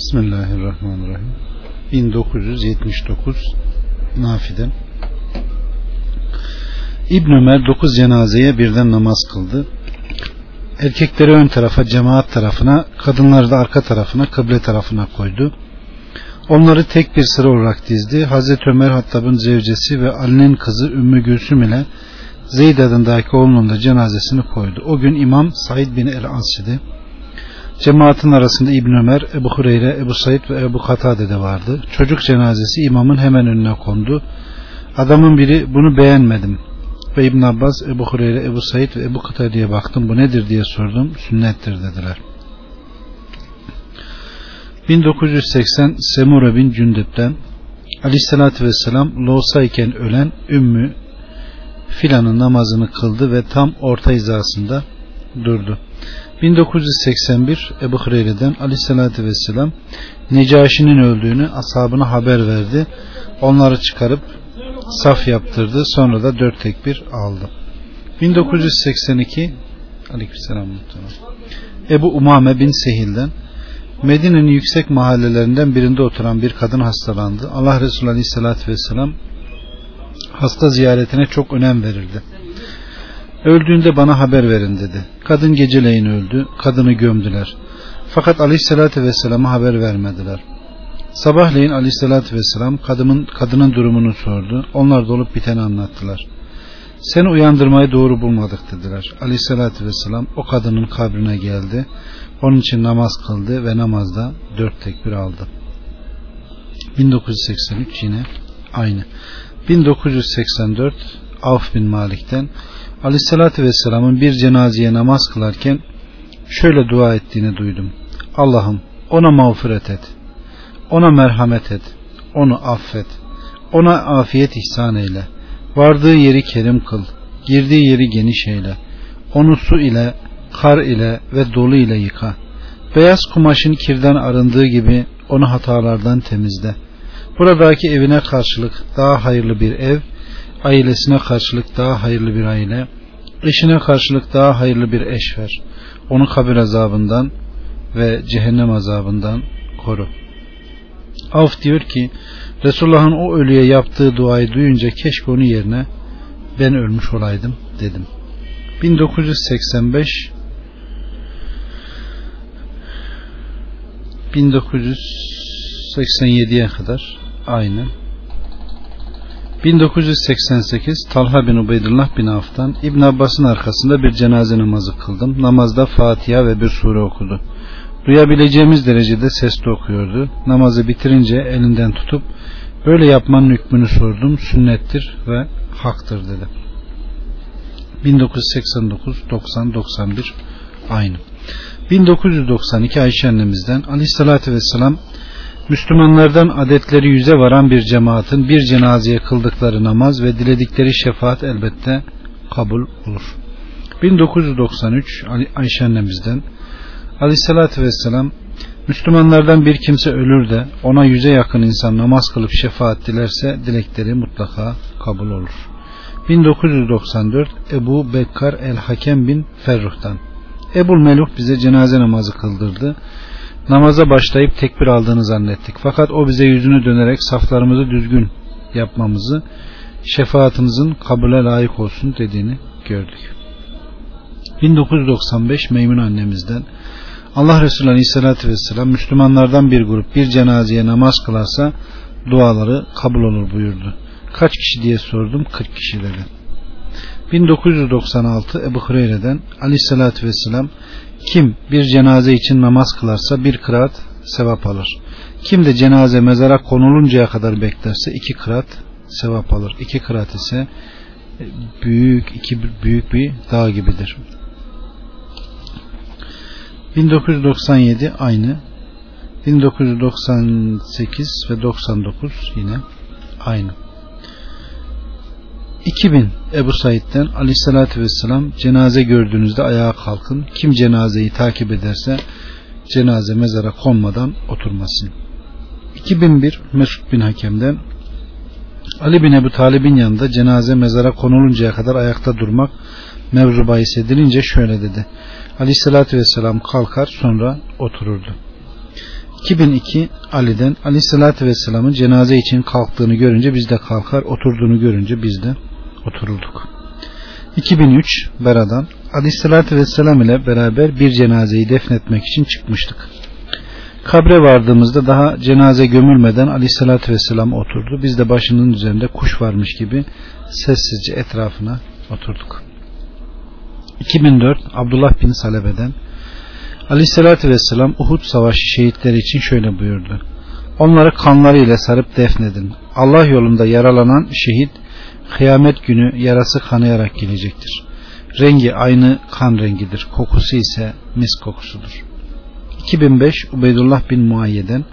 Bismillahirrahmanirrahim. 1979 Nafi'den İbn Ömer 9 cenazeye birden namaz kıldı. Erkekleri ön tarafa, cemaat tarafına, kadınları da arka tarafına, kıble tarafına koydu. Onları tek bir sıra olarak dizdi. Hazreti Ömer Hattab'ın zevcesi ve Ali'nin kızı Ümmü Gülsüm ile Zeyd adındaki oğlunun da cenazesini koydu. O gün İmam Said bin el-As idi. Cemaatin arasında İbn Ömer, Ebu Hureyre, Ebu Said ve Ebu Katade de vardı. Çocuk cenazesi imamın hemen önüne kondu. Adamın biri bunu beğenmedim. Ve İbn Abbas, Ebu Hureyre, Ebu Said ve Ebu Katade'ye baktım. Bu nedir diye sordum. Sünnettir dediler. 1980 Semure bin Cündep'ten Aleyhisselatü Vesselam Loğusa iken ölen Ümmü filanın namazını kıldı ve tam orta hizasında durdu. 1981 Ebu Hureyre'den Aleyhisselatü Vesselam Necaşi'nin öldüğünü ashabına haber verdi. Onları çıkarıp saf yaptırdı. Sonra da dört tekbir aldı. 1982 Aleykümselam Ebu Umame bin Sehil'den Medine'nin yüksek mahallelerinden birinde oturan bir kadın hastalandı. Allah Resulü Aleyhisselatü Vesselam hasta ziyaretine çok önem verirdi. Öldüğünde bana haber verin dedi. Kadın geceleyin öldü. Kadını gömdüler. Fakat Aleyhisselatü Vesselam'a haber vermediler. Sabahleyin Aleyhisselatü Vesselam kadının, kadının durumunu sordu. Onlar da olup biteni anlattılar. Seni uyandırmayı doğru bulmadık dediler. Aleyhisselatü Vesselam o kadının kabrine geldi. Onun için namaz kıldı ve namazda dört tekbir aldı. 1983 yine aynı. 1984 Avf bin Malik'ten Aleyhisselatü Vesselam'ın bir cenazeye namaz kılarken şöyle dua ettiğini duydum. Allah'ım ona mağfiret et. Ona merhamet et. Onu affet. Ona afiyet ihsan eyle. Vardığı yeri kerim kıl. Girdiği yeri geniş eyle. Onu su ile, kar ile ve dolu ile yıka. Beyaz kumaşın kirden arındığı gibi onu hatalardan temizle. Buradaki evine karşılık daha hayırlı bir ev, ailesine karşılık daha hayırlı bir aile, eşine karşılık daha hayırlı bir eş ver. Onu kabir azabından ve cehennem azabından koru. Avf diyor ki Resulullah'ın o ölüye yaptığı duayı duyunca keşke onun yerine ben ölmüş olaydım dedim. 1985 1987'ye kadar aynı. 1988 Talha bin Ubeydullah bin Af'tan İbn Abbas'ın arkasında bir cenaze namazı kıldım. Namazda Fatiha ve bir sure okudu. Duyabileceğimiz derecede sesli okuyordu. Namazı bitirince elinden tutup böyle yapmanın hükmünü sordum. Sünnettir ve haktır dedi. 1989 90 91 aynı. 1992 Ayşe annemizden Aleyhisselatü Vesselam Müslümanlardan adetleri yüze varan bir cemaatin bir cenazeye kıldıkları namaz ve diledikleri şefaat elbette kabul olur. 1993 Ayşe annemizden Aleyhisselatü Vesselam Müslümanlardan bir kimse ölür de ona yüze yakın insan namaz kılıp şefaat dilerse dilekleri mutlaka kabul olur. 1994 Ebu Bekkar el-Hakem bin Ferruh'tan Ebul Meluh bize cenaze namazı kıldırdı. Namaza başlayıp tekbir aldığını zannettik. Fakat o bize yüzünü dönerek saflarımızı düzgün yapmamızı, şefaatimizin kabule layık olsun dediğini gördük. 1995 Meymun annemizden Allah Resulü Aleyhisselatü Vesselam Müslümanlardan bir grup bir cenazeye namaz kılarsa duaları kabul olur buyurdu. Kaç kişi diye sordum 40 kişi dedi. 1996 Ebu Hureyre'den Aleyhisselatü Vesselam kim bir cenaze için namaz kılarsa bir kıraat sevap alır. Kim de cenaze mezara konuluncaya kadar beklerse iki kıraat sevap alır. İki kıraat ise büyük iki büyük bir dağ gibidir. 1997 aynı. 1998 ve 99 yine aynı. 2000 Ebu Said'den aleyhissalatü vesselam cenaze gördüğünüzde ayağa kalkın. Kim cenazeyi takip ederse cenaze mezara konmadan oturmasın. 2001 Mesud bin Hakem'den Ali bin Ebu Talib'in yanında cenaze mezara konuluncaya kadar ayakta durmak mevzu bahis edilince şöyle dedi. Aleyhissalatü vesselam kalkar sonra otururdu. 2002 Ali'den Aleyhisselatü Vesselam'ın cenaze için kalktığını görünce biz de kalkar, oturduğunu görünce biz de oturulduk. 2003 Bera'dan Aleyhisselatü Vesselam ile beraber bir cenazeyi defnetmek için çıkmıştık. Kabre vardığımızda daha cenaze gömülmeden Aleyhisselatü Vesselam oturdu. Biz de başının üzerinde kuş varmış gibi sessizce etrafına oturduk. 2004 Abdullah bin Salebe'den Aleyhisselatü Vesselam Uhud Savaşı şehitleri için şöyle buyurdu. Onları kanlarıyla sarıp defnedin. Allah yolunda yaralanan şehit kıyamet günü yarası kanayarak gelecektir. Rengi aynı kan rengidir. Kokusu ise mis kokusudur. 2005 Ubeydullah bin Muayye'den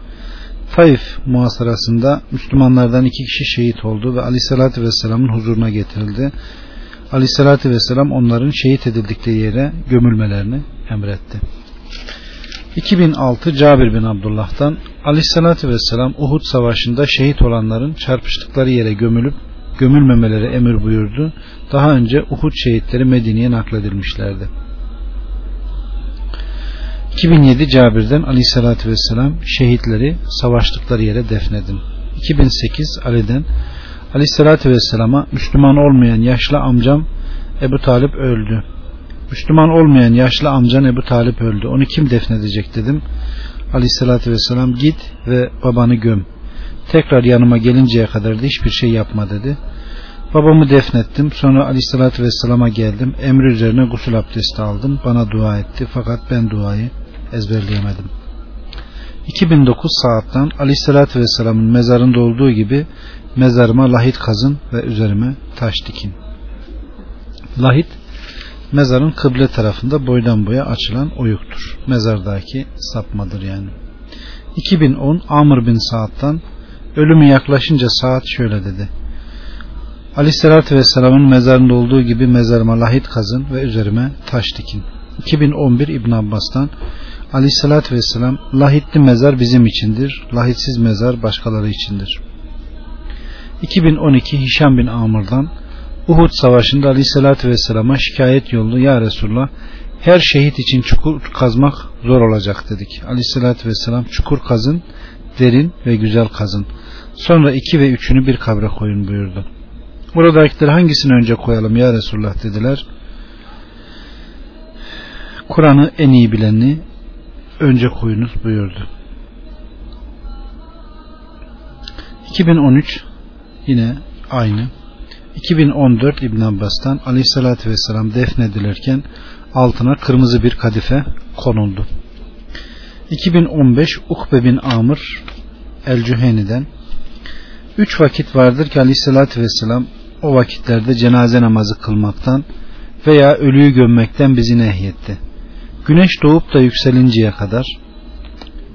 Taif muhasarasında Müslümanlardan iki kişi şehit oldu ve Aleyhisselatü Vesselam'ın huzuruna getirildi. Aleyhisselatü Vesselam onların şehit edildikleri yere gömülmelerini emretti. 2006 Cabir bin Abdullah'tan Aleyhisselatü Vesselam Uhud Savaşı'nda şehit olanların çarpıştıkları yere gömülüp gömülmemeleri emir buyurdu. Daha önce Uhud şehitleri Medine'ye nakledilmişlerdi. 2007 Cabir'den Aleyhisselatü Vesselam şehitleri savaştıkları yere defnedin. 2008 Ali'den Aleyhisselatü Vesselam'a Müslüman olmayan yaşlı amcam Ebu Talip öldü. Müslüman olmayan yaşlı amcan Ebu Talip öldü. Onu kim defnedecek dedim. Aleyhissalatü vesselam git ve babanı göm. Tekrar yanıma gelinceye kadar da hiçbir şey yapma dedi. Babamı defnettim. Sonra Aleyhissalatü vesselama geldim. Emri üzerine gusül abdesti aldım. Bana dua etti. Fakat ben duayı ezberleyemedim. 2009 saatten Aleyhissalatü vesselamın mezarında olduğu gibi mezarıma lahit kazın ve üzerime taş dikin. Lahit mezarın kıble tarafında boydan boya açılan oyuktur. Mezardaki sapmadır yani. 2010 Amr bin Saad'dan ölümü yaklaşınca saat şöyle dedi. Aleyhissalatü Vesselam'ın mezarında olduğu gibi mezarıma lahit kazın ve üzerime taş dikin. 2011 İbn Abbas'tan Aleyhissalatü Vesselam lahitli mezar bizim içindir, lahitsiz mezar başkaları içindir. 2012 Hişam bin Amr'dan Uhud savaşında Aleyhisselatü Vesselam'a şikayet yollu Ya Resulullah her şehit için çukur kazmak zor olacak dedik. Aleyhisselatü Vesselam çukur kazın, derin ve güzel kazın. Sonra iki ve üçünü bir kabre koyun buyurdu. Buradakiler hangisini önce koyalım ya Resulullah dediler. Kur'an'ı en iyi bileni önce koyunuz buyurdu. 2013 yine aynı. 2014 İbn Abbas'tan Aleyhisselatü Vesselam defnedilirken altına kırmızı bir kadife konuldu. 2015 Ukbe bin Amr El-Cüheni'den Üç vakit vardır ki Aleyhisselatü Vesselam o vakitlerde cenaze namazı kılmaktan veya ölüyü gömmekten bizi nehyetti. Güneş doğup da yükselinceye kadar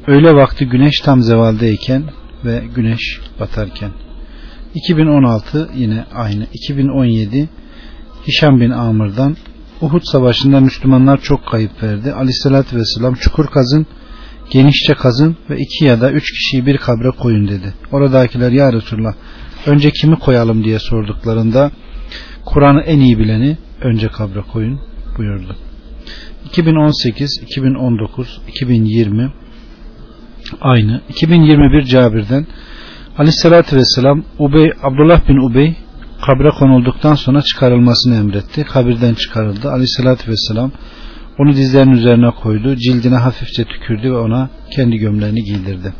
öğle vakti güneş tam zevaldeyken ve güneş batarken 2016 yine aynı 2017 Hişam bin Amr'dan Uhud savaşında Müslümanlar çok kayıp verdi. Aleyhissalatü vesselam çukur kazın genişçe kazın ve iki ya da üç kişiyi bir kabre koyun dedi. Oradakiler ya Resulullah önce kimi koyalım diye sorduklarında Kur'an'ı en iyi bileni önce kabre koyun buyurdu. 2018, 2019, 2020 aynı. 2021 Cabir'den Aleyhissalatü Vesselam Ubey, Abdullah bin Ubey kabre konulduktan sonra çıkarılmasını emretti. Kabirden çıkarıldı. Aleyhissalatü Vesselam onu dizlerinin üzerine koydu. Cildine hafifçe tükürdü ve ona kendi gömleğini giydirdi.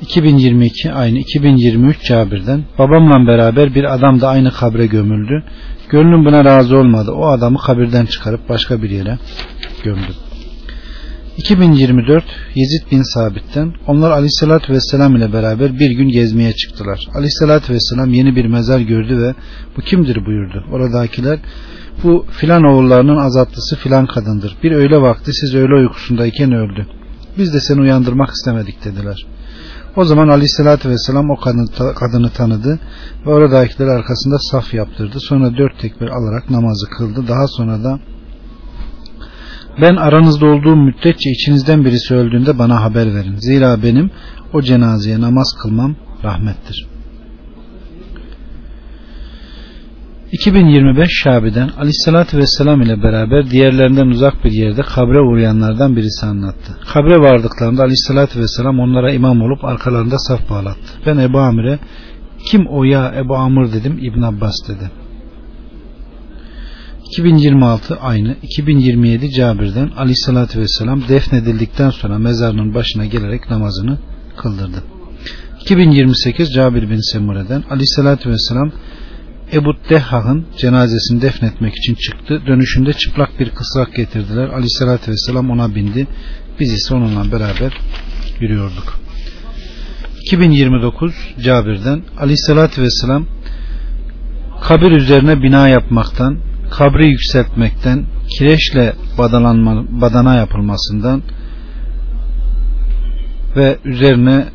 2022 aynı 2023 Cabir'den babamla beraber bir adam da aynı kabre gömüldü. Gönlüm buna razı olmadı. O adamı kabirden çıkarıp başka bir yere gömdüm. 2024 Yezid bin Sabit'ten onlar Aleyhisselatü Vesselam ile beraber bir gün gezmeye çıktılar. Aleyhisselatü Vesselam yeni bir mezar gördü ve bu kimdir buyurdu. Oradakiler bu filan oğullarının azatlısı filan kadındır. Bir öğle vakti siz öğle uykusundayken öldü. Biz de seni uyandırmak istemedik dediler. O zaman Aleyhisselatü Vesselam o kadını, kadını tanıdı ve oradakiler arkasında saf yaptırdı. Sonra dört tekbir alarak namazı kıldı. Daha sonra da ben aranızda olduğum müddetçe içinizden birisi öldüğünde bana haber verin. Zira benim o cenazeye namaz kılmam rahmettir. 2025 Şabi'den Aleyhisselatü Vesselam ile beraber diğerlerinden uzak bir yerde kabre uğrayanlardan birisi anlattı. Kabre vardıklarında Aleyhisselatü Vesselam onlara imam olup arkalarında saf bağlattı. Ben Ebu Amir'e kim o ya Ebu Amr dedim İbn Abbas dedi. 2026 aynı 2027 Cabir'den Aleyhisselatü Vesselam defnedildikten sonra mezarının başına gelerek namazını kıldırdı. 2028 Cabir bin Semure'den Aleyhisselatü Vesselam Ebu Dehha'nın cenazesini defnetmek için çıktı. Dönüşünde çıplak bir kısrak getirdiler. Aleyhissalatü vesselam ona bindi. Biz ise onunla beraber yürüyorduk. 2029 Cabir'den Aleyhissalatü vesselam kabir üzerine bina yapmaktan, kabri yükseltmekten, kireçle badalanma, badana yapılmasından ve üzerine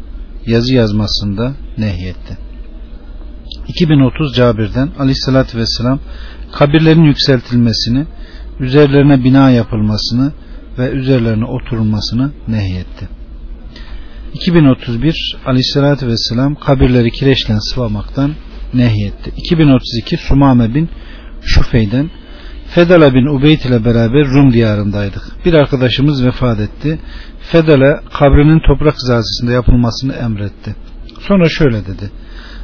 yazı yazmasında nehyetti. 2030 Cabir'den Aleyhisselatü Vesselam kabirlerin yükseltilmesini, üzerlerine bina yapılmasını ve üzerlerine oturulmasını nehyetti. 2031 Aleyhisselatü Vesselam kabirleri kireçle sıvamaktan nehyetti. 2032 Sumame bin Şufey'den Fedala bin Ubeyt ile beraber Rum diyarındaydık. Bir arkadaşımız vefat etti. Fedala kabrinin toprak hizasında yapılmasını emretti. Sonra şöyle dedi.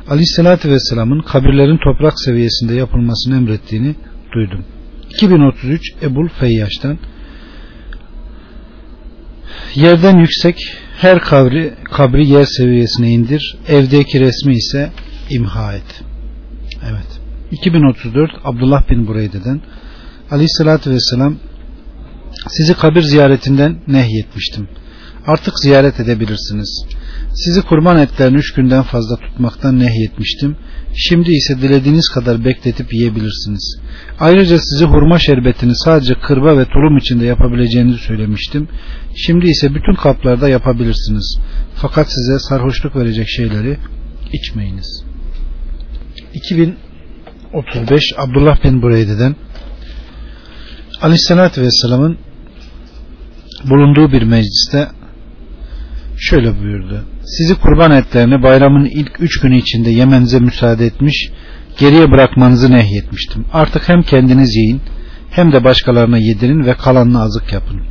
Aleyhisselatü Vesselam'ın kabirlerin toprak seviyesinde yapılmasını emrettiğini duydum. 2033 Ebul Feyyaş'tan Yerden yüksek her kabri, kabri yer seviyesine indir. Evdeki resmi ise imha et. Evet. 2034 Abdullah bin Bureyde'den Aleyhisselatü Vesselam sizi kabir ziyaretinden nehyetmiştim. Artık ziyaret edebilirsiniz. Sizi kurban etlerini üç günden fazla tutmaktan nehyetmiştim. Şimdi ise dilediğiniz kadar bekletip yiyebilirsiniz. Ayrıca sizi hurma şerbetini sadece kırba ve tulum içinde yapabileceğinizi söylemiştim. Şimdi ise bütün kaplarda yapabilirsiniz. Fakat size sarhoşluk verecek şeyleri içmeyiniz. 2035 Abdullah bin Bureyde'den Aleyhisselatü Vesselam'ın bulunduğu bir mecliste şöyle buyurdu. Sizi kurban etlerini bayramın ilk üç günü içinde yemenize müsaade etmiş, geriye bırakmanızı nehyetmiştim. Artık hem kendiniz yiyin hem de başkalarına yedirin ve kalanını azık yapın.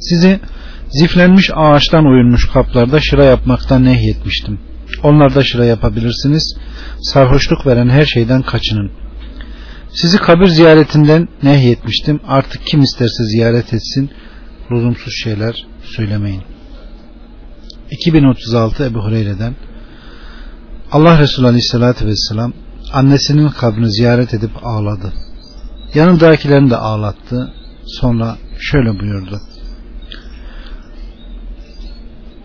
Sizi ziflenmiş ağaçtan oyulmuş kaplarda şıra yapmaktan nehyetmiştim. Onlarda şıra yapabilirsiniz. Sarhoşluk veren her şeyden kaçının. Sizi kabir ziyaretinden nehyetmiştim. Artık kim isterse ziyaret etsin. Lüzumsuz şeyler söylemeyin. 2036 Ebu Hureyre'den Allah Resulü Aleyhisselatü Vesselam annesinin kabrini ziyaret edip ağladı. Yanındakilerini de ağlattı. Sonra şöyle buyurdu.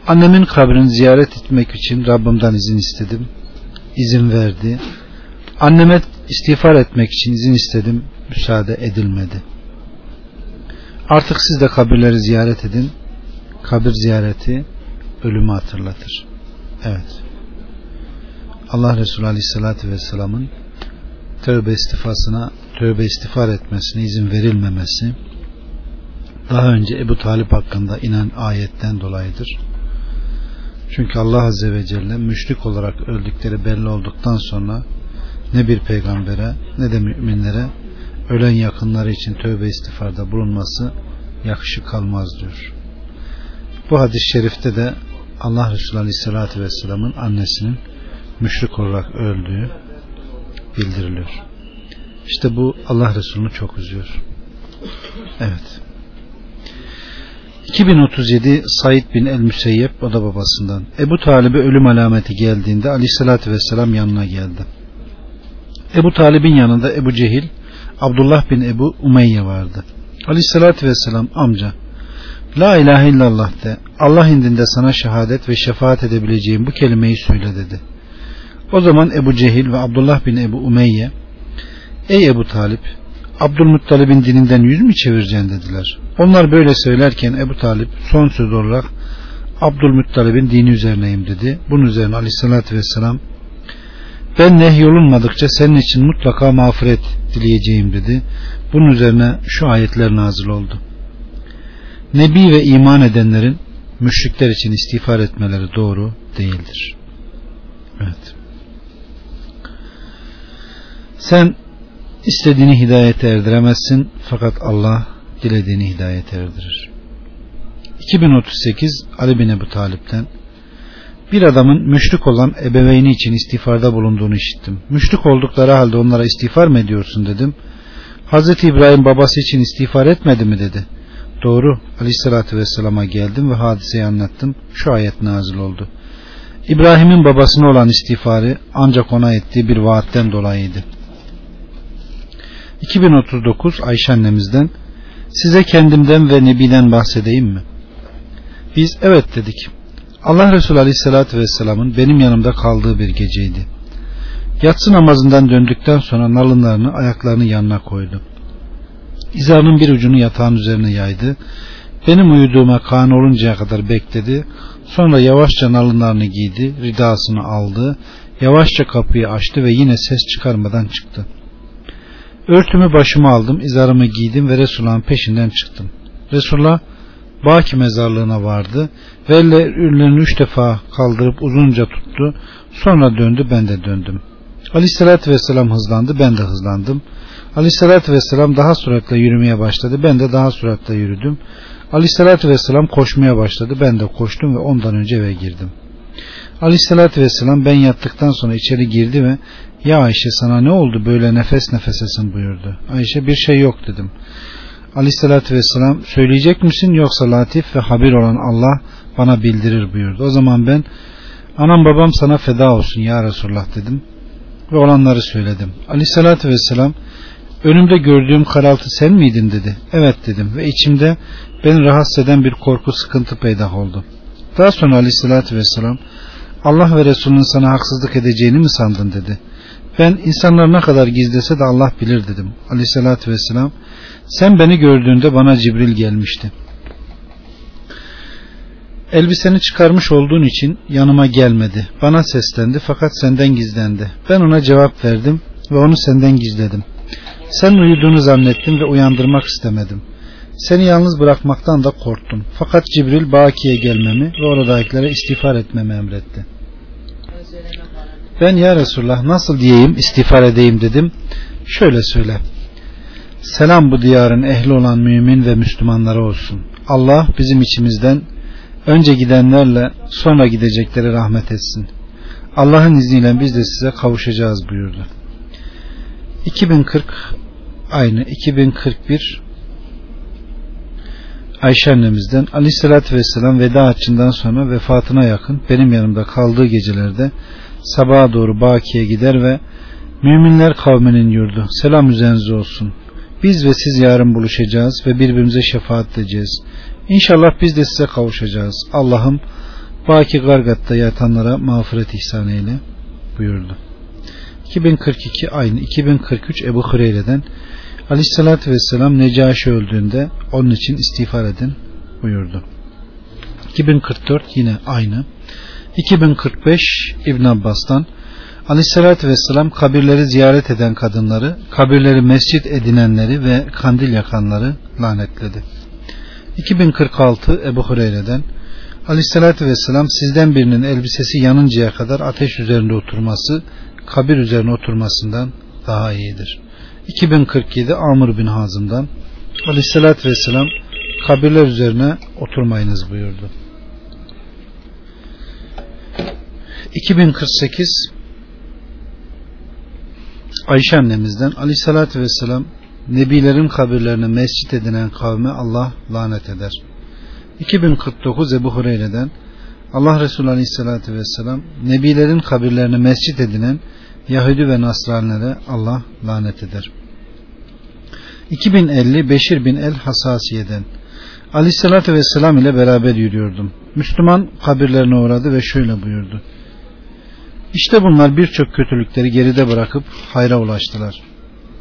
Annemin kabrini ziyaret etmek için Rabbimden izin istedim. İzin verdi. Anneme istiğfar etmek için izin istedim. Müsaade edilmedi. Artık siz de kabirleri ziyaret edin. Kabir ziyareti ölümü hatırlatır. Evet. Allah Resulü Aleyhisselatü Vesselam'ın tövbe istifasına tövbe istiğfar etmesine izin verilmemesi daha önce Ebu Talip hakkında inen ayetten dolayıdır. Çünkü Allah Azze ve Celle müşrik olarak öldükleri belli olduktan sonra ne bir peygambere ne de müminlere ölen yakınları için tövbe istiğfarda bulunması yakışık kalmaz diyor. Bu hadis-i şerifte de Allah Resulü Aleyhisselatü Vesselam'ın annesinin müşrik olarak öldüğü bildiriliyor. İşte bu Allah Resulü'nü çok üzüyor. Evet. 2037 Said bin el-Müseyyep o da babasından. Ebu Talib'e ölüm alameti geldiğinde Aleyhisselatü Vesselam yanına geldi. Ebu Talib'in yanında Ebu Cehil, Abdullah bin Ebu Umeyye vardı. Aleyhisselatü Vesselam amca La ilahe illallah de Allah indinde sana şehadet ve şefaat edebileceğim bu kelimeyi söyle dedi. O zaman Ebu Cehil ve Abdullah bin Ebu Umeyye Ey Ebu Talip Abdülmuttalib'in dininden yüz mü çevireceksin dediler. Onlar böyle söylerken Ebu Talip son söz olarak Abdülmuttalib'in dini üzerineyim dedi. Bunun üzerine aleyhissalatü vesselam ben nehyolunmadıkça senin için mutlaka mağfiret dileyeceğim dedi. Bunun üzerine şu ayetler nazil oldu. Nebi ve iman edenlerin müşrikler için istiğfar etmeleri doğru değildir. Evet. Sen İstediğini hidayete erdiremezsin fakat Allah dilediğini hidayete erdirir. 2038 Ali bin Ebu Talip'ten bir adamın müşrik olan ebeveyni için istiğfarda bulunduğunu işittim. Müşrik oldukları halde onlara istiğfar mı ediyorsun dedim. Hazreti İbrahim babası için istiğfar etmedi mi dedi. Doğru aleyhissalatü vesselama geldim ve hadiseyi anlattım. Şu ayet nazil oldu. İbrahim'in babasına olan istiğfarı ancak ona ettiği bir vaatten dolayıydı. 2039 Ayşe annemizden size kendimden ve Nebi'den bahsedeyim mi? Biz evet dedik. Allah Resulü Aleyhisselatü Vesselam'ın benim yanımda kaldığı bir geceydi. Yatsı namazından döndükten sonra nalınlarını ayaklarını yanına koydu. İzarının bir ucunu yatağın üzerine yaydı. Benim uyuduğuma kan oluncaya kadar bekledi. Sonra yavaşça nalınlarını giydi, ridasını aldı, yavaşça kapıyı açtı ve yine ses çıkarmadan çıktı. Örtümü başıma aldım, izarımı giydim ve Resulullah'ın peşinden çıktım. Resulullah Baki mezarlığına vardı ve ellerini üç defa kaldırıp uzunca tuttu. Sonra döndü ben de döndüm. Aleyhissalatü vesselam hızlandı ben de hızlandım. Aleyhissalatü vesselam daha süratle yürümeye başladı ben de daha süratle yürüdüm. Aleyhissalatü vesselam koşmaya başladı ben de koştum ve ondan önce eve girdim. Aleyhissalatü vesselam ben yattıktan sonra içeri girdi ve ya Ayşe sana ne oldu böyle nefes nefesesin buyurdu. Ayşe bir şey yok dedim. Aleyhissalatü vesselam söyleyecek misin yoksa latif ve habir olan Allah bana bildirir buyurdu. O zaman ben anam babam sana feda olsun ya Resulullah dedim ve olanları söyledim. Aleyhissalatü vesselam önümde gördüğüm karaltı sen miydin dedi. Evet dedim ve içimde beni rahatsız eden bir korku sıkıntı peydah oldu. Daha sonra aleyhissalatü vesselam Allah ve Resulünün sana haksızlık edeceğini mi sandın dedi. Ben insanlar ne kadar gizlese de Allah bilir dedim. Aleyhissalatü vesselam sen beni gördüğünde bana Cibril gelmişti. Elbiseni çıkarmış olduğun için yanıma gelmedi. Bana seslendi fakat senden gizlendi. Ben ona cevap verdim ve onu senden gizledim. Sen uyuduğunu zannettim ve uyandırmak istemedim. Seni yalnız bırakmaktan da korktum. Fakat Cibril Baki'ye gelmemi ve oradakilere istiğfar etmemi emretti. Ben ya Resulullah nasıl diyeyim istiğfar edeyim dedim. Şöyle söyle. Selam bu diyarın ehli olan mümin ve Müslümanlara olsun. Allah bizim içimizden önce gidenlerle sonra gidecekleri rahmet etsin. Allah'ın izniyle biz de size kavuşacağız buyurdu. 2040 aynı 2041 Ayşe annemizden Aleyhisselatü Vesselam veda haccından sonra vefatına yakın benim yanımda kaldığı gecelerde sabaha doğru Baki'ye gider ve müminler kavminin yurdu selam üzerinize olsun biz ve siz yarın buluşacağız ve birbirimize şefaat edeceğiz. İnşallah biz de size kavuşacağız. Allah'ım Baki Gargat'ta yatanlara mağfiret ihsan eyle buyurdu. 2042 aynı 2043 Ebu Hureyre'den Aleyhisselatü Vesselam Necaşi öldüğünde onun için istiğfar edin buyurdu. 2044 yine aynı. 2045 İbn Abbas'tan Aleyhissalatü Vesselam kabirleri ziyaret eden kadınları, kabirleri mescit edinenleri ve kandil yakanları lanetledi. 2046 Ebu Hureyre'den Aleyhissalatü Vesselam sizden birinin elbisesi yanıncaya kadar ateş üzerinde oturması kabir üzerine oturmasından daha iyidir. 2047 Amr bin Hazım'dan Aleyhissalatü Vesselam kabirler üzerine oturmayınız buyurdu. 2048 Ayşe annemizden aleyhissalatü vesselam Nebilerin kabirlerini mescit edinen kavme Allah lanet eder. 2049 Ebu Hureyre'den Allah Resulü Aleyhisselatü Vesselam Nebilerin kabirlerini mescit edinen Yahudi ve Nasranilere Allah lanet eder. 2050 Beşir bin El Hasasiye'den Aleyhisselatü Vesselam ile beraber yürüyordum. Müslüman kabirlerine uğradı ve şöyle buyurdu. İşte bunlar birçok kötülükleri geride bırakıp hayra ulaştılar.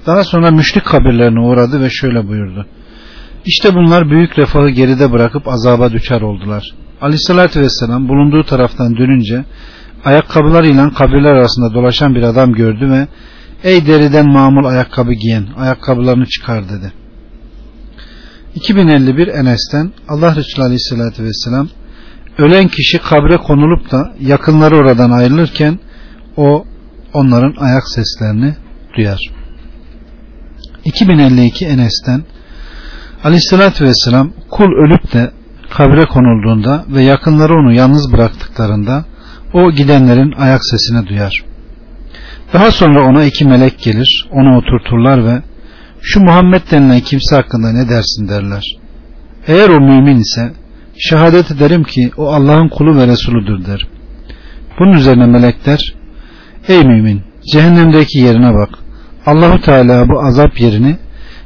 Daha sonra müşrik kabirlerine uğradı ve şöyle buyurdu. İşte bunlar büyük refahı geride bırakıp azaba düşer oldular. Aleyhissalatü vesselam bulunduğu taraftan dönünce ayakkabılarıyla kabirler arasında dolaşan bir adam gördü ve ey deriden mamul ayakkabı giyen ayakkabılarını çıkar dedi. 2051 Enes'ten Allah Resulü Aleyhisselatü Vesselam ölen kişi kabre konulup da yakınları oradan ayrılırken o onların ayak seslerini duyar. 2052 Enes'ten Aleyhisselatü Vesselam kul ölüp de kabre konulduğunda ve yakınları onu yalnız bıraktıklarında o gidenlerin ayak sesini duyar. Daha sonra ona iki melek gelir, onu oturturlar ve şu Muhammed denilen kimse hakkında ne dersin derler. Eğer o mümin ise şehadet ederim ki o Allah'ın kulu ve Resuludur der. Bunun üzerine melekler ey mümin cehennemdeki yerine bak. Allahu Teala bu azap yerini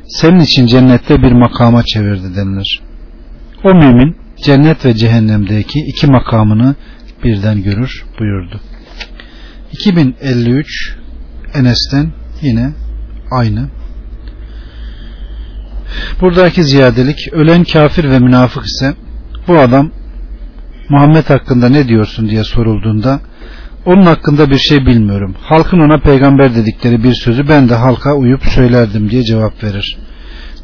senin için cennette bir makama çevirdi denilir. O mümin cennet ve cehennemdeki iki makamını birden görür buyurdu. 2053 Enes'ten yine aynı. Buradaki ziyadelik ölen kafir ve münafık ise bu adam Muhammed hakkında ne diyorsun diye sorulduğunda onun hakkında bir şey bilmiyorum. Halkın ona peygamber dedikleri bir sözü ben de halka uyup söylerdim diye cevap verir.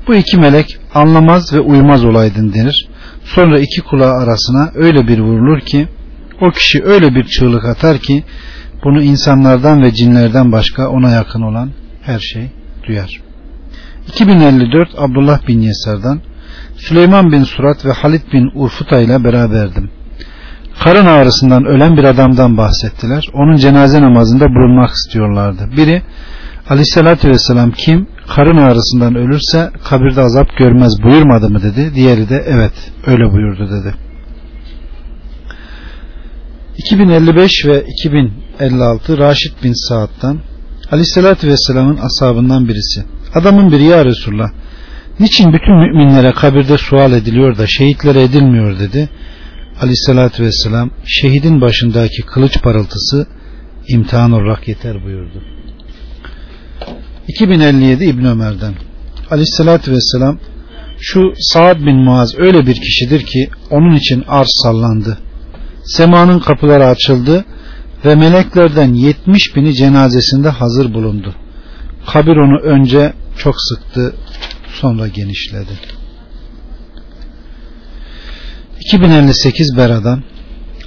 Bu iki melek anlamaz ve uymaz olaydın denir. Sonra iki kulağı arasına öyle bir vurulur ki o kişi öyle bir çığlık atar ki bunu insanlardan ve cinlerden başka ona yakın olan her şey duyar. 2054 Abdullah bin Yesar'dan Süleyman bin Surat ve Halid bin Urfuta ile beraberdim. Karın ağrısından ölen bir adamdan bahsettiler. Onun cenaze namazında bulunmak istiyorlardı. Biri Aleyhisselatü Vesselam kim karın ağrısından ölürse kabirde azap görmez buyurmadı mı dedi. Diğeri de evet öyle buyurdu dedi. 2055 ve 2056 Raşid bin Saad'dan Aleyhisselatü Vesselam'ın ashabından birisi. Adamın biri ya Resulullah niçin bütün müminlere kabirde sual ediliyor da şehitlere edilmiyor dedi. Aleyhisselatü Vesselam şehidin başındaki kılıç parıltısı imtihan olarak yeter buyurdu. 2057 İbn Ömer'den Aleyhisselatü Vesselam şu Saad bin Muaz öyle bir kişidir ki onun için arz sallandı. Semanın kapıları açıldı ve meleklerden 70 bini cenazesinde hazır bulundu. Kabir onu önce çok sıktı sonra genişledi. 2058 Bera'dan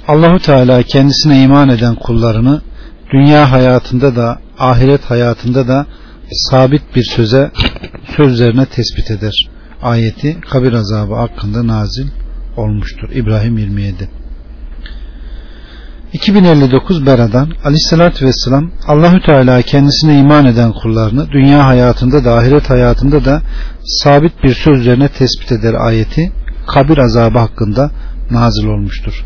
Allahu Teala kendisine iman eden kullarını dünya hayatında da ahiret hayatında da sabit bir söze sözlerine tespit eder. Ayeti kabir azabı hakkında nazil olmuştur. İbrahim 27 2059 Bera'dan Aleyhisselatü Vesselam Allahü Teala kendisine iman eden kullarını dünya hayatında da ahiret hayatında da sabit bir söz üzerine tespit eder ayeti kabir azabı hakkında nazil olmuştur.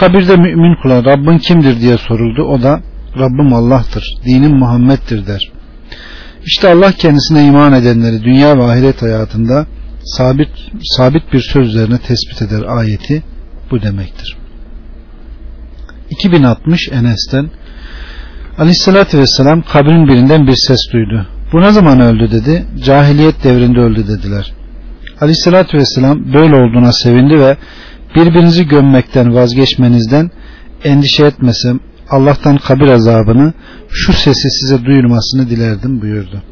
Kabirde mümin kula Rabbin kimdir diye soruldu. O da Rabbim Allah'tır, dinim Muhammed'dir der. İşte Allah kendisine iman edenleri dünya ve ahiret hayatında sabit sabit bir söz üzerine tespit eder ayeti bu demektir. 2060 Enes'ten Aleyhissalatü Vesselam kabrin birinden bir ses duydu. Bu ne zaman öldü dedi. Cahiliyet devrinde öldü dediler. Aleyhissalatü Vesselam böyle olduğuna sevindi ve birbirinizi gömmekten vazgeçmenizden endişe etmesem Allah'tan kabir azabını şu sesi size duyurmasını dilerdim buyurdu.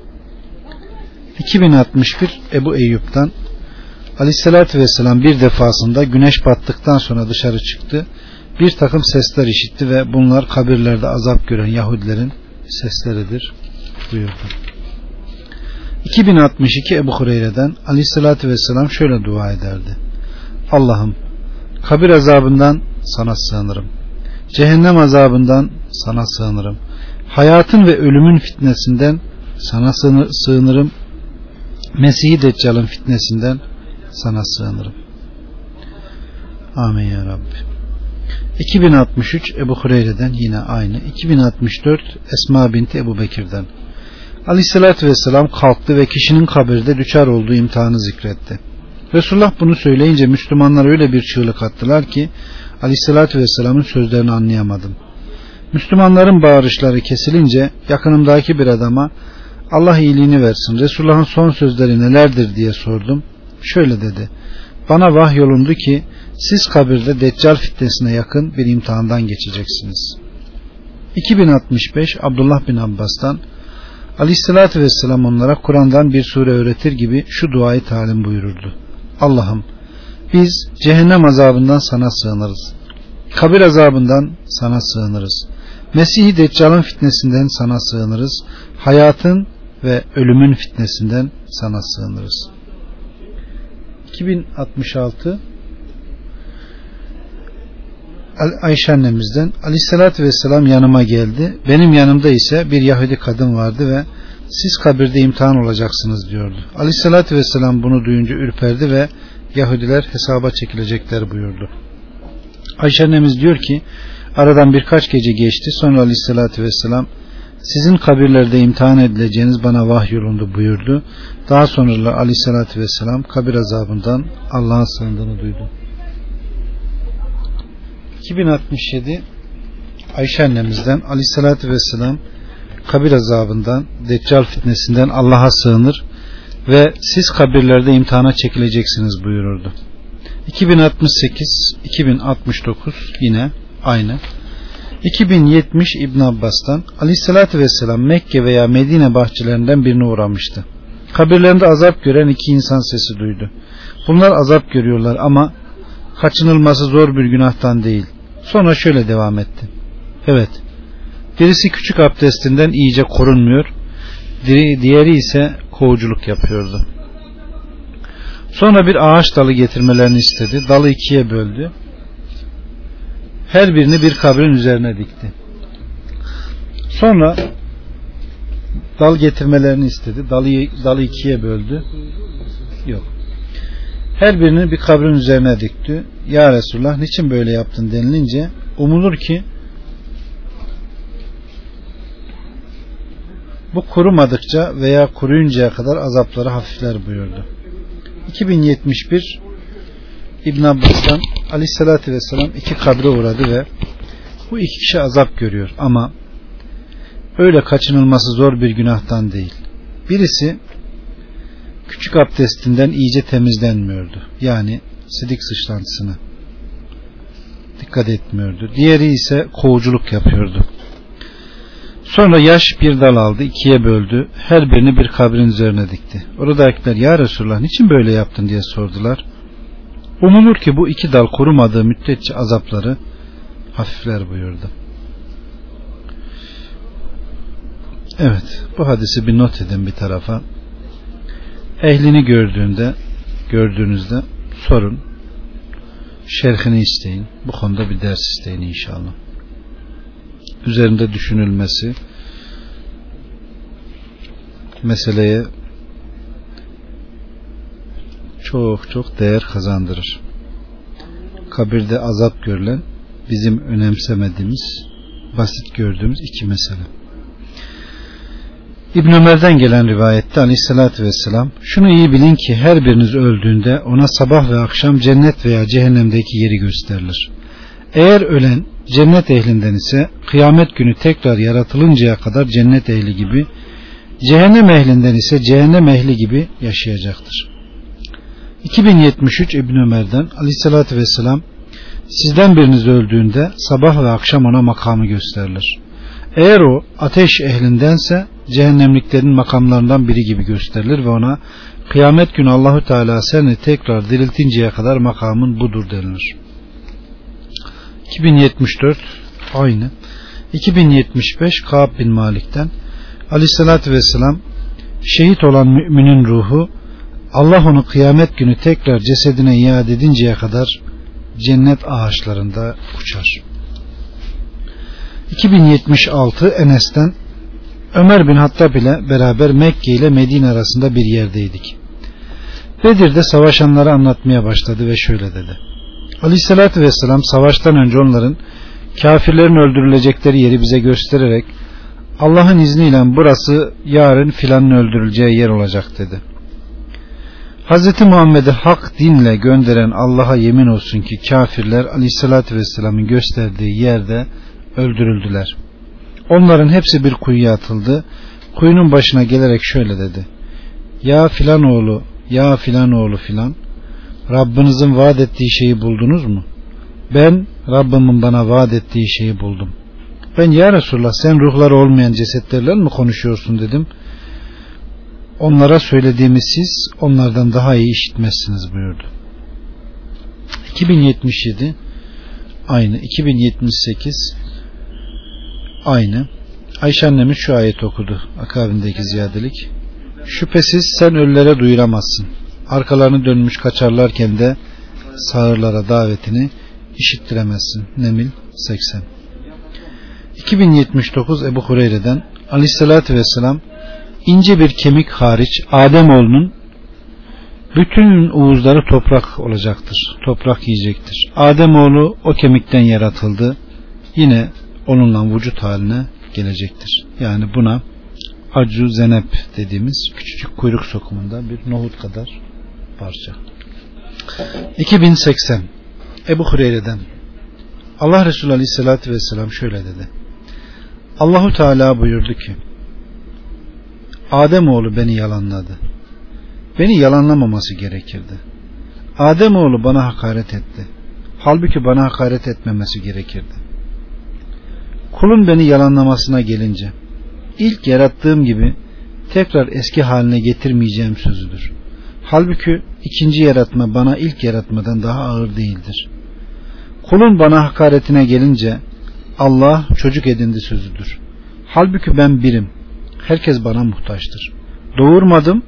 2061 Ebu Eyyub'dan Aleyhissalatü Vesselam bir defasında güneş battıktan sonra dışarı çıktı. Bir takım sesler işitti ve bunlar kabirlerde azap gören Yahudilerin sesleridir buyurdu. 2062 Ebu Hureyre'den Aleyhissalatü Vesselam şöyle dua ederdi. Allah'ım kabir azabından sana sığınırım. Cehennem azabından sana sığınırım. Hayatın ve ölümün fitnesinden sana sığınırım. Mesih-i Deccal'ın fitnesinden sana sığınırım. Amin ya Rabbi. 2063 Ebu Hureyre'den yine aynı. 2064 Esma binti Ebu Bekir'den. Aleyhissalatü Vesselam kalktı ve kişinin kabirde düşer olduğu imtihanı zikretti. Resulullah bunu söyleyince Müslümanlar öyle bir çığlık attılar ki Aleyhissalatü Vesselam'ın sözlerini anlayamadım. Müslümanların bağırışları kesilince yakınımdaki bir adama Allah iyiliğini versin Resulullah'ın son sözleri nelerdir diye sordum. Şöyle dedi. Bana vahyolundu ki siz kabirde Deccal fitnesine yakın bir imtihandan geçeceksiniz. 2065 Abdullah bin Abbas'tan Aleyhissalatü Vesselam onlara Kur'an'dan bir sure öğretir gibi şu duayı talim buyururdu. Allah'ım biz cehennem azabından sana sığınırız. Kabir azabından sana sığınırız. Mesih-i Deccal'ın fitnesinden sana sığınırız. Hayatın ve ölümün fitnesinden sana sığınırız. 2066 Ayşe annemizden Aleyhisselatü Vesselam yanıma geldi. Benim yanımda ise bir Yahudi kadın vardı ve siz kabirde imtihan olacaksınız diyordu. Aleyhisselatü Vesselam bunu duyunca ürperdi ve Yahudiler hesaba çekilecekler buyurdu. Ayşe annemiz diyor ki aradan birkaç gece geçti sonra Aleyhisselatü Vesselam sizin kabirlerde imtihan edileceğiniz bana vahyolundu buyurdu. Daha sonra Aleyhisselatü Vesselam kabir azabından Allah'ın sığındığını duydu. 2067 Ayşe annemizden Aleyhisselatü Vesselam kabir azabından, deccal fitnesinden Allah'a sığınır ve siz kabirlerde imtihana çekileceksiniz buyururdu. 2068 2069 yine aynı. 2070 İbn Abbas'tan Aleyhisselatü Vesselam Mekke veya Medine bahçelerinden birine uğramıştı. Kabirlerinde azap gören iki insan sesi duydu. Bunlar azap görüyorlar ama kaçınılması zor bir günahtan değil. Sonra şöyle devam etti. Evet, birisi küçük abdestinden iyice korunmuyor, diğeri ise kovuculuk yapıyordu. Sonra bir ağaç dalı getirmelerini istedi. Dalı ikiye böldü. Her birini bir kabrin üzerine dikti. Sonra dal getirmelerini istedi. Dalı, dalı ikiye böldü. Yok. Her birini bir kabrin üzerine dikti. Ya Resulullah niçin böyle yaptın denilince umulur ki bu kurumadıkça veya kuruyuncaya kadar azapları hafifler buyurdu. 2071 İbn Abbas'tan Aleyhisselatü Vesselam iki kabre uğradı ve bu iki kişi azap görüyor ama öyle kaçınılması zor bir günahtan değil. Birisi küçük abdestinden iyice temizlenmiyordu. Yani sidik sıçrantısını dikkat etmiyordu. Diğeri ise kovuculuk yapıyordu. Sonra yaş bir dal aldı, ikiye böldü. Her birini bir kabrin üzerine dikti. Oradakiler ya Resulullah niçin böyle yaptın diye sordular. Umulur ki bu iki dal kurumadığı müddetçe azapları hafifler buyurdu. Evet bu hadisi bir not edin bir tarafa. Ehlini gördüğünde gördüğünüzde sorun. Şerhini isteyin. Bu konuda bir ders isteyin inşallah. Üzerinde düşünülmesi meseleye çok çok değer kazandırır. Kabirde azap görülen bizim önemsemediğimiz, basit gördüğümüz iki mesele. İbn Ömer'den gelen rivayette aleyhissalatü vesselam şunu iyi bilin ki her biriniz öldüğünde ona sabah ve akşam cennet veya cehennemdeki yeri gösterilir. Eğer ölen cennet ehlinden ise kıyamet günü tekrar yaratılıncaya kadar cennet ehli gibi cehennem ehlinden ise cehennem ehli gibi yaşayacaktır. 2073 İbn Ömer'den aleyhissalatü vesselam sizden biriniz öldüğünde sabah ve akşam ona makamı gösterilir. Eğer o ateş ehlindense cehennemliklerin makamlarından biri gibi gösterilir ve ona kıyamet günü Allahü Teala seni tekrar diriltinceye kadar makamın budur denilir. 2074 aynı. 2075 Kaab bin Malik'ten Aleyhisselatü Vesselam şehit olan müminin ruhu Allah onu kıyamet günü tekrar cesedine iade edinceye kadar cennet ağaçlarında uçar. 2076 Enes'ten Ömer bin Hattab ile beraber Mekke ile Medine arasında bir yerdeydik. Bedir'de savaşanları anlatmaya başladı ve şöyle dedi. Aleyhissalatü vesselam savaştan önce onların kafirlerin öldürülecekleri yeri bize göstererek Allah'ın izniyle burası yarın filanın öldürüleceği yer olacak dedi. Hz. Muhammed'i hak dinle gönderen Allah'a yemin olsun ki kafirler aleyhissalatü vesselamın gösterdiği yerde öldürüldüler. Onların hepsi bir kuyuya atıldı. Kuyunun başına gelerek şöyle dedi. Ya filan oğlu, ya filan oğlu filan. Rabbinizin vaat ettiği şeyi buldunuz mu? Ben Rabbimin bana vaat ettiği şeyi buldum. Ben ya Resulullah sen ruhları olmayan cesetlerle mi konuşuyorsun dedim. Onlara söylediğimiz siz onlardan daha iyi işitmezsiniz buyurdu. 2077 aynı 2078 aynı Ayşe annemiz şu ayet okudu. Akabindeki ziyadelik. Şüphesiz sen ölülere duyuramazsın. Arkalarını dönmüş kaçarlarken de sağırlara davetini işittiremezsin. Nemil 80 2079 Ebu Hureyre'den Aleyhisselatü Vesselam ince bir kemik hariç Ademoğlunun bütün uğuzları toprak olacaktır. Toprak yiyecektir. Ademoğlu o kemikten yaratıldı. Yine onunla vücut haline gelecektir. Yani buna acu zenep dediğimiz küçücük kuyruk sokumunda bir nohut kadar parça. 2080 Ebu Hureyre'den Allah Resulü Aleyhisselatü Vesselam şöyle dedi. Allahu Teala buyurdu ki Ademoğlu beni yalanladı. Beni yalanlamaması gerekirdi. Ademoğlu bana hakaret etti. Halbuki bana hakaret etmemesi gerekirdi. Kulun beni yalanlamasına gelince ilk yarattığım gibi tekrar eski haline getirmeyeceğim sözüdür. Halbuki ikinci yaratma bana ilk yaratmadan daha ağır değildir. Kulun bana hakaretine gelince Allah çocuk edindi sözüdür. Halbuki ben birim. Herkes bana muhtaçtır. Doğurmadım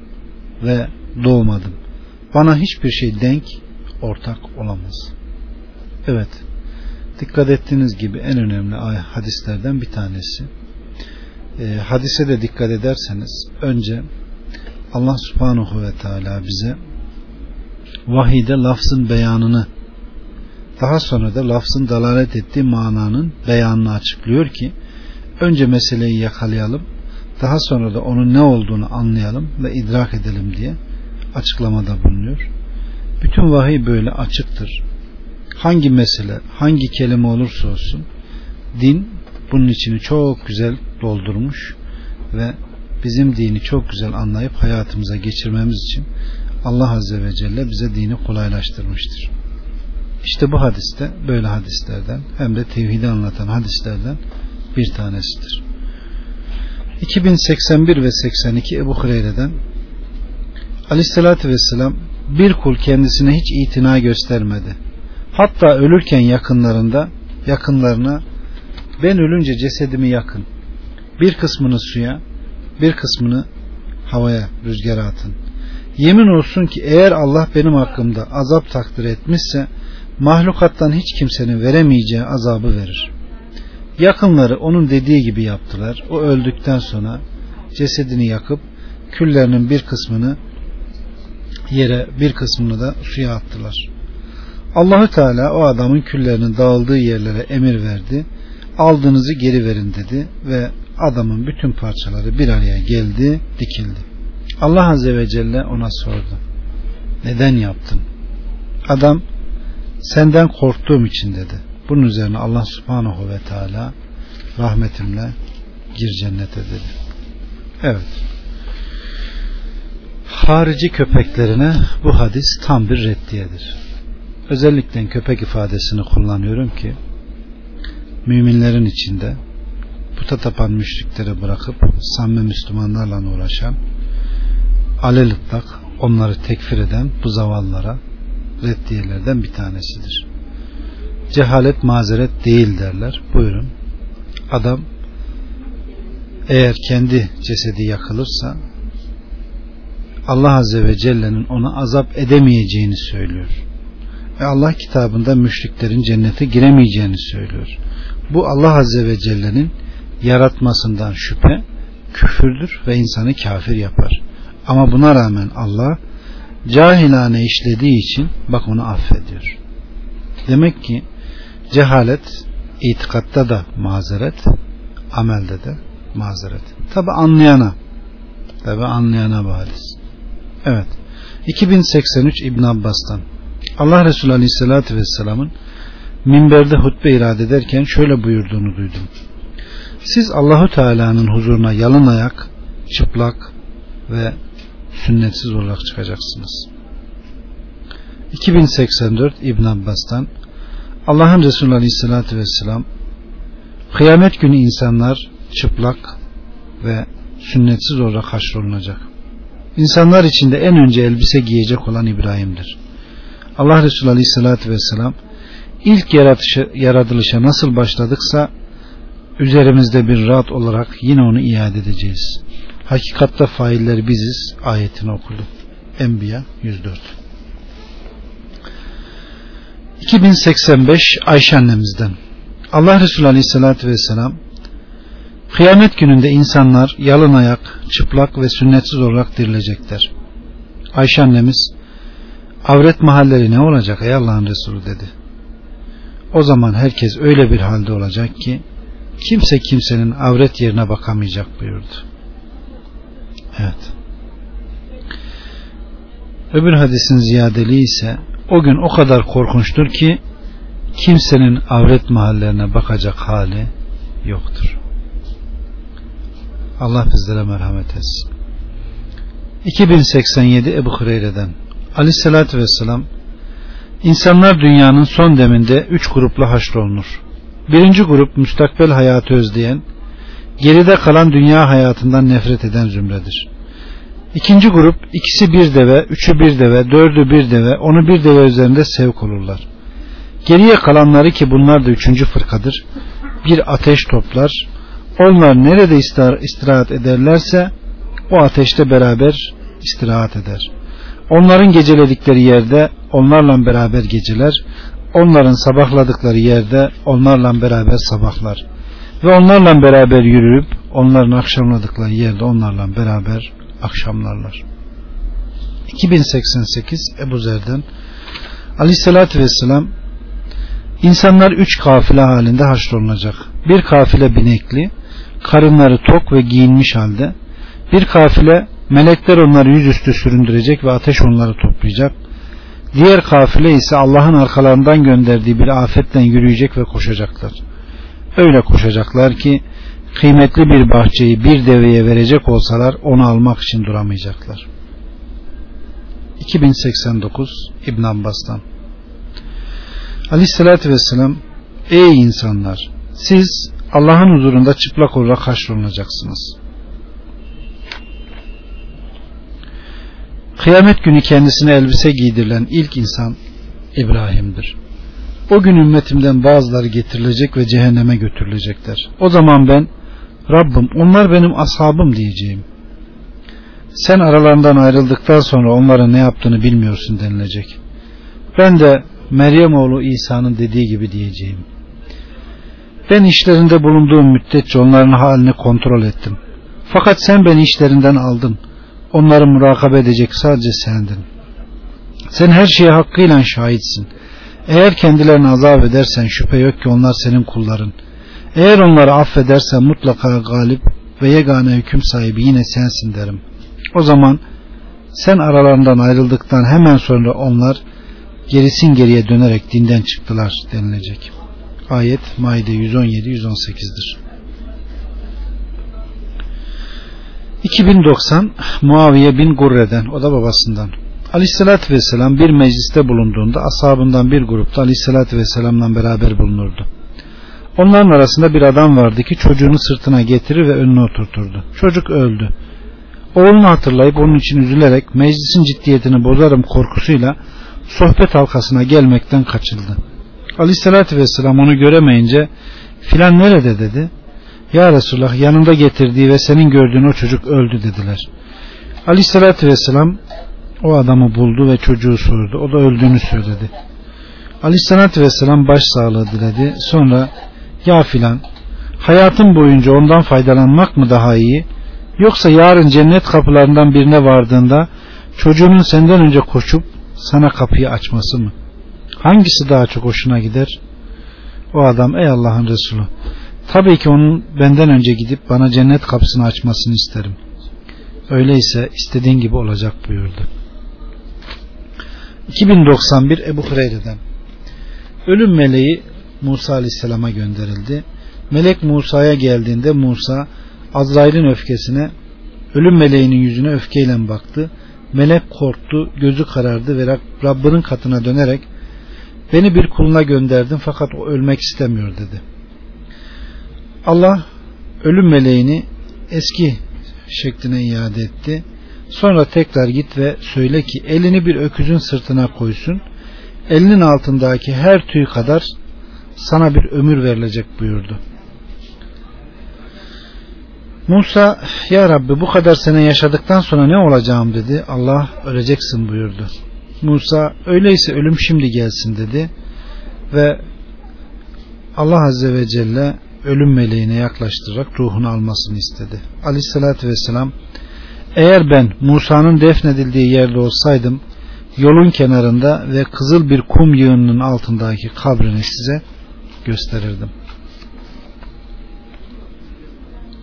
ve doğmadım. Bana hiçbir şey denk, ortak olamaz. Evet. Dikkat ettiğiniz gibi en önemli hadislerden bir tanesi. E, hadise de dikkat ederseniz önce Allah subhanahu ve teala bize vahide lafzın beyanını daha sonra da lafzın dalalet ettiği mananın beyanını açıklıyor ki önce meseleyi yakalayalım daha sonra da onun ne olduğunu anlayalım ve idrak edelim diye açıklamada bulunuyor. Bütün vahiy böyle açıktır. Hangi mesele, hangi kelime olursa olsun din bunun içini çok güzel doldurmuş ve bizim dini çok güzel anlayıp hayatımıza geçirmemiz için Allah Azze ve Celle bize dini kolaylaştırmıştır. İşte bu hadiste böyle hadislerden hem de tevhidi anlatan hadislerden bir tanesidir. 2081 ve 82 Ebu Hureyre'den Aleyhisselatü Vesselam bir kul kendisine hiç itina göstermedi. Hatta ölürken yakınlarında yakınlarına ben ölünce cesedimi yakın. Bir kısmını suya, bir kısmını havaya, rüzgara atın. Yemin olsun ki eğer Allah benim hakkımda azap takdir etmişse mahlukattan hiç kimsenin veremeyeceği azabı verir. Yakınları onun dediği gibi yaptılar. O öldükten sonra cesedini yakıp küllerinin bir kısmını yere bir kısmını da suya attılar. Allahü Teala o adamın küllerinin dağıldığı yerlere emir verdi. Aldığınızı geri verin dedi ve adamın bütün parçaları bir araya geldi, dikildi. Allah Azze ve Celle ona sordu. Neden yaptın? Adam senden korktuğum için dedi. Bunun üzerine Allah subhanahu ve teala rahmetimle gir cennete dedi. Evet. Harici köpeklerine bu hadis tam bir reddiyedir. Özellikle köpek ifadesini kullanıyorum ki müminlerin içinde puta tapan müşrikleri bırakıp samimi Müslümanlarla uğraşan alelıplak onları tekfir eden bu zavallara reddiyelerden bir tanesidir. Cehalet mazeret değil derler. Buyurun. Adam eğer kendi cesedi yakılırsa Allah Azze ve Celle'nin ona azap edemeyeceğini söylüyor. Ve Allah kitabında müşriklerin cennete giremeyeceğini söylüyor. Bu Allah Azze ve Celle'nin yaratmasından şüphe küfürdür ve insanı kafir yapar. Ama buna rağmen Allah cahilane işlediği için bak onu affediyor. Demek ki cehalet itikatta da mazeret, amelde de mazeret. Tabi anlayana, tabi anlayana bahis. Evet. 2083 İbn Abbas'tan Allah Resulü Aleyhisselatü Vesselam'ın minberde hutbe irade ederken şöyle buyurduğunu duydum. Siz Allahu Teala'nın huzuruna yalın ayak, çıplak ve sünnetsiz olarak çıkacaksınız. 2084 İbn Abbas'tan Allah'ın Resulü Aleyhisselatü Vesselam kıyamet günü insanlar çıplak ve sünnetsiz olarak haşrolunacak. İnsanlar içinde en önce elbise giyecek olan İbrahim'dir. Allah Resulü Aleyhisselatü Vesselam ilk yaratışı, yaratılışa nasıl başladıksa üzerimizde bir rahat olarak yine onu iade edeceğiz. Hakikatte failler biziz ayetini okudu. Enbiya 104 2085 Ayşe annemizden Allah Resulü Aleyhisselatü Vesselam Kıyamet gününde insanlar yalın ayak, çıplak ve sünnetsiz olarak dirilecekler. Ayşe annemiz avret mahalleri ne olacak ey Allah'ın Resulü dedi. O zaman herkes öyle bir halde olacak ki kimse kimsenin avret yerine bakamayacak buyurdu. Evet. Öbür hadisin ziyadeliği ise o gün o kadar korkunçtur ki kimsenin avret mahallerine bakacak hali yoktur. Allah bizlere merhamet etsin. 2087 Ebu Hureyre'den Aleyhisselatü Vesselam İnsanlar dünyanın son deminde üç grupla haşrolunur. Birinci grup müstakbel hayatı özleyen, geride kalan dünya hayatından nefret eden zümredir. İkinci grup ikisi bir deve, üçü bir deve, dördü bir deve, onu bir deve üzerinde sevk olurlar. Geriye kalanları ki bunlar da üçüncü fırkadır. Bir ateş toplar. Onlar nerede istirahat ederlerse o ateşte beraber istirahat eder. Onların geceledikleri yerde onlarla beraber geceler. Onların sabahladıkları yerde onlarla beraber sabahlar. Ve onlarla beraber yürüyüp onların akşamladıkları yerde onlarla beraber akşamlarlar. 2088 Ebu Zer'den Aleyhisselatü Vesselam İnsanlar üç kafile halinde haşrolunacak. Bir kafile binekli, karınları tok ve giyinmiş halde. Bir kafile melekler onları yüzüstü süründürecek ve ateş onları toplayacak. Diğer kafile ise Allah'ın arkalarından gönderdiği bir afetle yürüyecek ve koşacaklar. Öyle koşacaklar ki kıymetli bir bahçeyi bir deveye verecek olsalar onu almak için duramayacaklar. 2089 İbn Abbas'tan Aleyhissalatü Vesselam Ey insanlar siz Allah'ın huzurunda çıplak olarak haşrolunacaksınız. Kıyamet günü kendisine elbise giydirilen ilk insan İbrahim'dir. O gün ümmetimden bazıları getirilecek ve cehenneme götürülecekler. O zaman ben Rabbim onlar benim ashabım diyeceğim. Sen aralarından ayrıldıktan sonra onların ne yaptığını bilmiyorsun denilecek. Ben de Meryem oğlu İsa'nın dediği gibi diyeceğim. Ben işlerinde bulunduğum müddetçe onların halini kontrol ettim. Fakat sen beni işlerinden aldın. Onları murakabe edecek sadece sendin. Sen her şeye hakkıyla şahitsin. Eğer kendilerini azap edersen şüphe yok ki onlar senin kulların. Eğer onları affedersen mutlaka galip ve yegane hüküm sahibi yine sensin derim. O zaman sen aralarından ayrıldıktan hemen sonra onlar gerisin geriye dönerek dinden çıktılar denilecek. Ayet Maide 117-118'dir. 2090 Muaviye bin Gurre'den o da babasından Aleyhisselatü Vesselam bir mecliste bulunduğunda ashabından bir grupta Aleyhisselatü Vesselam'la beraber bulunurdu. Onların arasında bir adam vardı ki çocuğunu sırtına getirir ve önüne oturturdu. Çocuk öldü. Oğlunu hatırlayıp onun için üzülerek meclisin ciddiyetini bozarım korkusuyla sohbet halkasına gelmekten kaçıldı. Aleyhissalatü vesselam onu göremeyince filan nerede dedi. Ya Resulullah yanında getirdiği ve senin gördüğün o çocuk öldü dediler. Aleyhissalatü vesselam o adamı buldu ve çocuğu sordu. O da öldüğünü söyledi. Aleyhissalatü vesselam baş sağlığı diledi. Sonra ya filan hayatın boyunca ondan faydalanmak mı daha iyi yoksa yarın cennet kapılarından birine vardığında çocuğunun senden önce koşup sana kapıyı açması mı? Hangisi daha çok hoşuna gider? O adam ey Allah'ın Resulü tabii ki onun benden önce gidip bana cennet kapısını açmasını isterim. Öyleyse istediğin gibi olacak buyurdu. 2091 Ebu Hureyre'den Ölüm meleği Musa Aleyhisselam'a gönderildi. Melek Musa'ya geldiğinde Musa Azrail'in öfkesine ölüm meleğinin yüzüne öfkeyle baktı Melek korktu, gözü karardı ve Rabbinin katına dönerek beni bir kuluna gönderdin fakat o ölmek istemiyor dedi. Allah ölüm meleğini eski şekline iade etti. Sonra tekrar git ve söyle ki elini bir öküzün sırtına koysun. Elinin altındaki her tüy kadar sana bir ömür verilecek buyurdu. Musa ya Rabbi bu kadar sene yaşadıktan sonra ne olacağım dedi. Allah öleceksin buyurdu. Musa öyleyse ölüm şimdi gelsin dedi ve Allah Azze ve Celle ölüm meleğine yaklaştırarak ruhunu almasını istedi. Aleyhissalatü vesselam eğer ben Musa'nın defnedildiği yerde olsaydım yolun kenarında ve kızıl bir kum yığınının altındaki kabrini size gösterirdim.